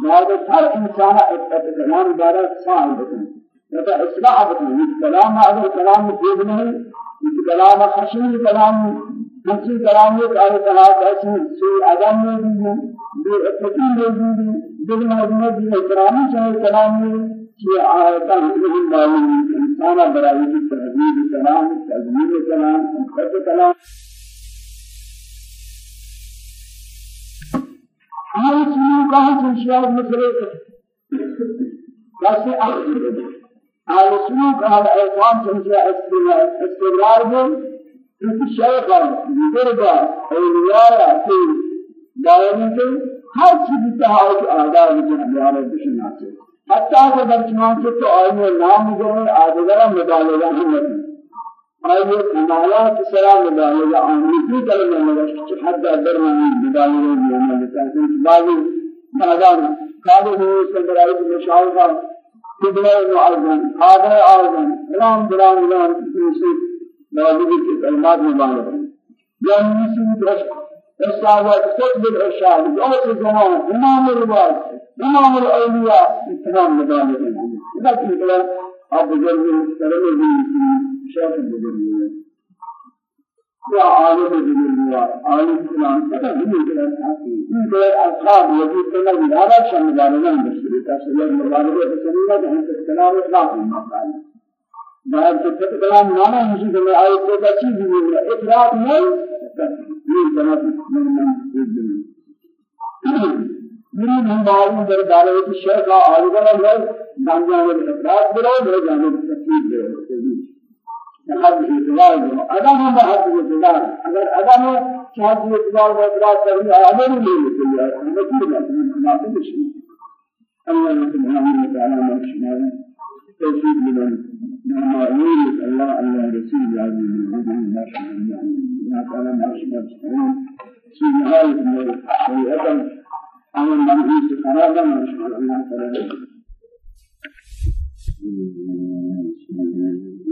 بعد ہر انسان اتت کلام دارا سال بکنی. یا اصلاح بکنی کلام اگر کلام دید نہیں کلام خشین کلام خشین کلام یہ کہا کہا ایسی سوء آدم میں بھی بے اتقی میں بھی دل میں بھی احترامی چاہے کلام میں یہ آیتاں ہم معلوم انسان برای تهذیب کلام تجمیل کلام خط کلام ہماری سنوں کہاں سے شیار مسئلے کیسے آل سنوں کہاں احسان سنشیا استقرار دے کیونکہ شیخ بزرگا اولیاء کے دائمی کے ہر چیز تحاوت آداب جنبیان بشناسے حتی کہ در چنانچہ تو آئین نام گرے آدھگرہ مدالگہ ہمیں آئین کمالات سرا مدالگہ آمریکی کلمہ نوشت چھ حد در من مدالگہ دیونا لتا ہے بعضی مادان قابل ہوئے سندر آئیت قبلہ معظم قادر آزم رام درام رام کسی موجودی کی کلمات مبالغہ یعنی نسی درشق استعوذ سد الارشاد دوت زمان امام الرباط امام الاولياء تمام مدامه لكن كلا اب محترم بھی شیخ بزرگ یا عالم بزرگ عالم اسلام کا بھی کلا ان کے اصحاب وجود کرنا بڑا شان مدارنا مشکل کا سبب مبارک ہے سننا ہے کہ کلام اسلام کا بعد سے کلام نانا مجھے میں آئے تو بچی بھی ہے افراد نہیں یہ جناب من هم معلوم در داره کی شرک آلوگا ہے گانجا میں اخلاص برو میں جانے تکلیف دے حد اعتبار آدم هم حد اعتبار اگر آدم حد اعتبار و اعتراض کرنے آدم نہیں نکلے ما فيش الله سبحانه وتعالى ما شاء توفيق لمن ما يريد الله الله رسول الله ما شاء الله ما قال ما شاء الله في نهاية الأدب أمر من يسوع خرابا ما شاء الله تعالى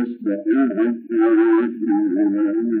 يسبحون في وجه الله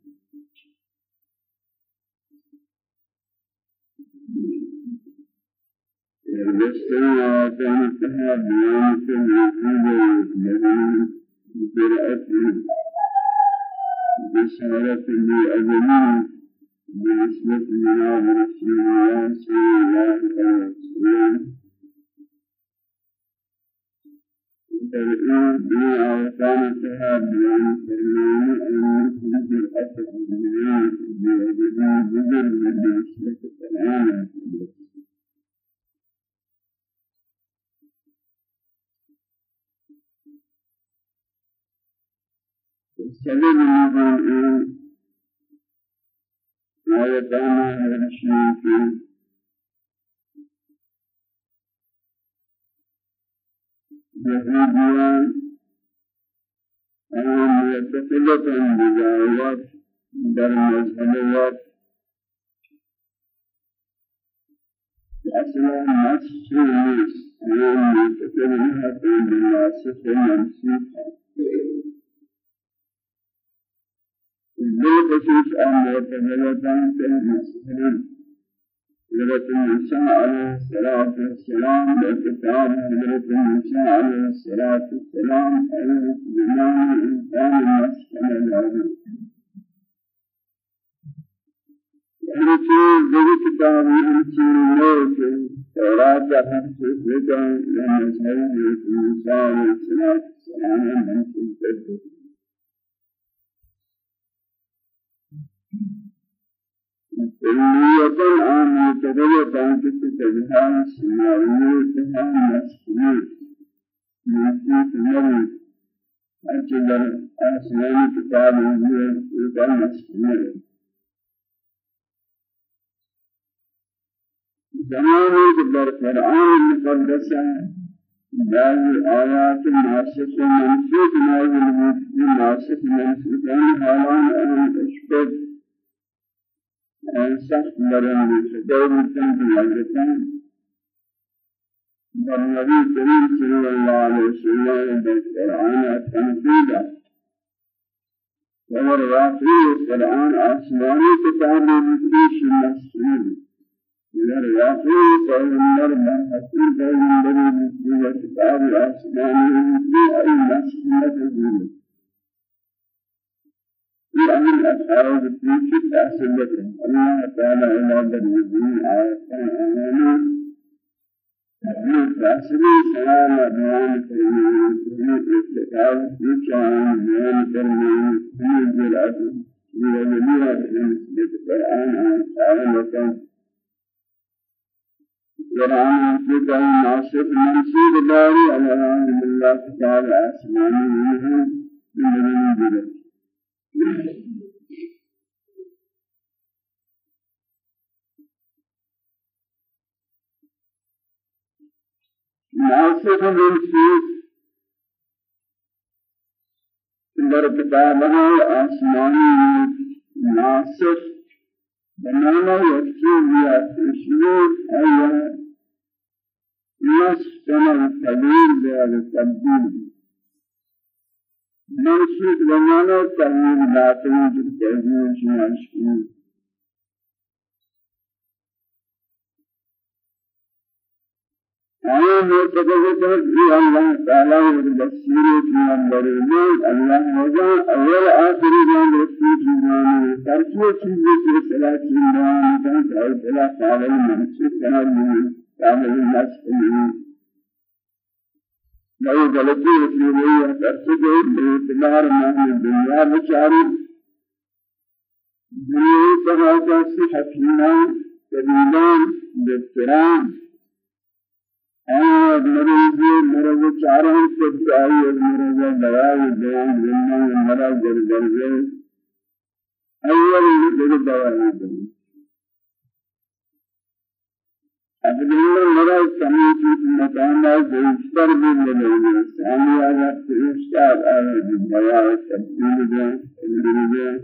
بشارة لأجمعين بنسبة جناب رسول الله صلى الله عليه وسلم الآن بأوطان شهاب بن سلمان أن يخرج الأسد من الناس بأبدا بدل من بنسبة الآن سبيل النظام آية دعنا الرشيد يهوديان أنا معتقدة بجاوات در مذهبات أصلا نصر الناس أنا معتقدة بها في المناسبة المنسوخة بالخصوص المعتمدة في المسلمين حضرت موسى عليه الصلاة والسلام بكتاب حضرت موسى عليه الصلاة والسلام عليه الإمام الإنسان المسكن العظيم چیز دیگه کتاب این چیز نیست تورات کا ہم سے دیتا ہے لما سائے موسى عليه الصلاة والسلام من علمية عامة تغير بانك تجهال سماوية تها مسؤول مسؤول مريض أجل أسلام كتاب الله يبقى مسؤول زمان در قرآن المقدسة بعض آيات ناسخ منسوخ ناسخ منسوخ حالان أن أشبه سخت مرن شدائر تنگ مجلسان والنبي كريم صلى الله عليه وسلم بالقرآن التنفيذ ومر واقعي القرآن آسماني كتاب مدريش المسؤول ومر واقعي پیغمبر محسول پیغمبر مدريش كتاب آسماني مدريش أي مسؤولة في لكم الله تعالى إلى بالوزن آياتنا آمانا تحصلي سلام بيان كلمة الكتاب يشعر بيان كلمة من جرأة ويجميع من القرآن تعالى لكم قرآن في ناصر منصور داري على الله تعالى أسمانه من من ناسخ منسوخ در کتابها آسمانی ناسخ بنانا يا تشمير أيها نسخ كما التغيير بهذا التبديل منشود بمانا تغییر باطنی جو تغییر شماشکی آیا مرتبط ہے کہ اللہ تعالی بصیر کی اندرون اللہ مجا اول آخری جان کی جان ترکی چیز کی صلاح کی جان کا اللہ تعالی منشود دی تعالی نفس نئی غلطی ہوتی ہوئی ہے کرتے گئے اعتبار مان دنیا بچاری دنیا طرح کا سی حکیمان قبیلان بہتران اور مریضی مرض چاروں سے چاہیے اور مرض دوائی بیان زندہ مرض درجے اول دوائی دوائی أبداً مرا سميت مكان زوجتر من لديه سامي على إرشاد على الدنيا تبديل جان تبديل جان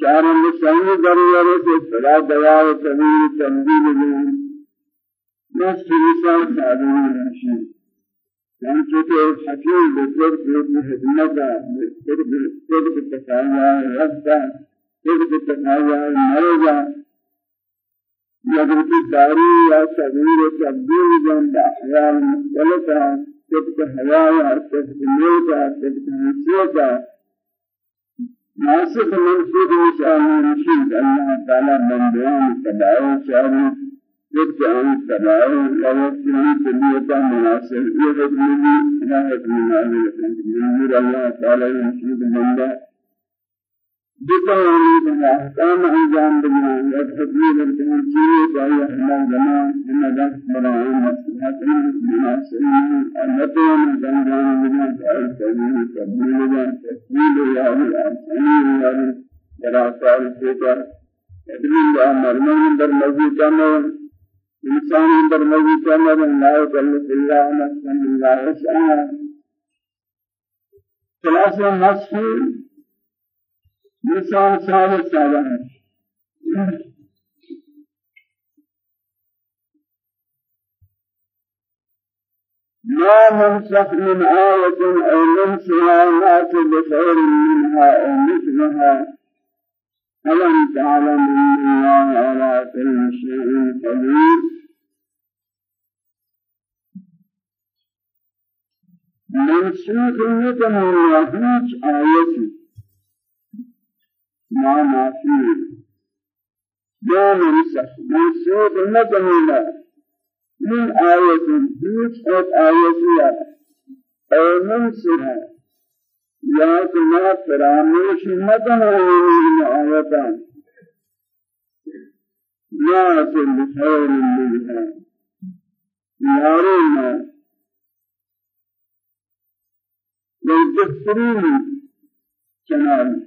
چار مسائل ضرورت سے صلاح دعا و تبدیل تبدیل جان نفس لسان سادر رشید كان كتير حكيم بكر في خدمته بكر بكر بتفاعل رفضه بكر بتفاعل مرضه يجب داري يا صغير تبديل جنب أحيان مختلفة تبقى حياة تبقى ملكة تبقى نسيكة ناسخ منسوخ شامل رشيد الله تعالى من بيان تبعه شامل تبقى عن تبعه لو كان تبيتا مناسخ يجب مني لا يجب من هذا الله تعالى رشيد من بتواني بأحكام أنجام بنا يتحديد التنسيق وهي أحمد زمان من دست براء مصلحة المناسبين التي من أنجام بنا فأي سبيل تبديل بنا تسبيل يا الأرسلين يا دراسة الفكر تدريب بأمر من در مزيد كامل إنسان در مزيد كامل لا يكلف الله نفسا إلا وسعها ثلاثة نصف مثال ثابت ہے ما ننسخ من آية أو ننسها نأتي بخير منها أو مثلها ألم تعلم أن الله على كل شيء قدير منسوخ نتمنى هيج آية ما فيه ما منسخ منسوخ نتمنى من آية هیچ ایک آیتیا أو من سنہ یا کہ میں فراموش آیتاں یا کل خیر منها یارنا لو تذكروني جناب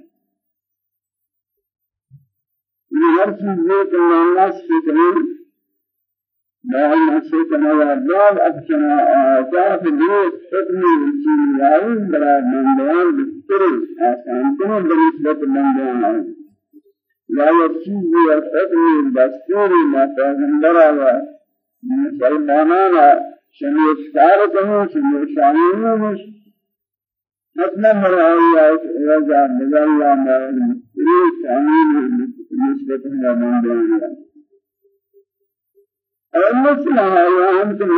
یہ ہر چیز یہ کہ اللہ سے کریں بعض نفسه كما يعلم أكشنا آتاف ليه حكم الإنسان يعلم برا من بيان بكتر آسان كما بنسبة من بيان لا يكشف الحكم الدستور ما فهم برا مسلمانانا شمي اشتار كمو شمي شامينو مش مثلا مرأي رجع بجال ما يريد شامينو نسبة من بيان أما سمعها يا أنتم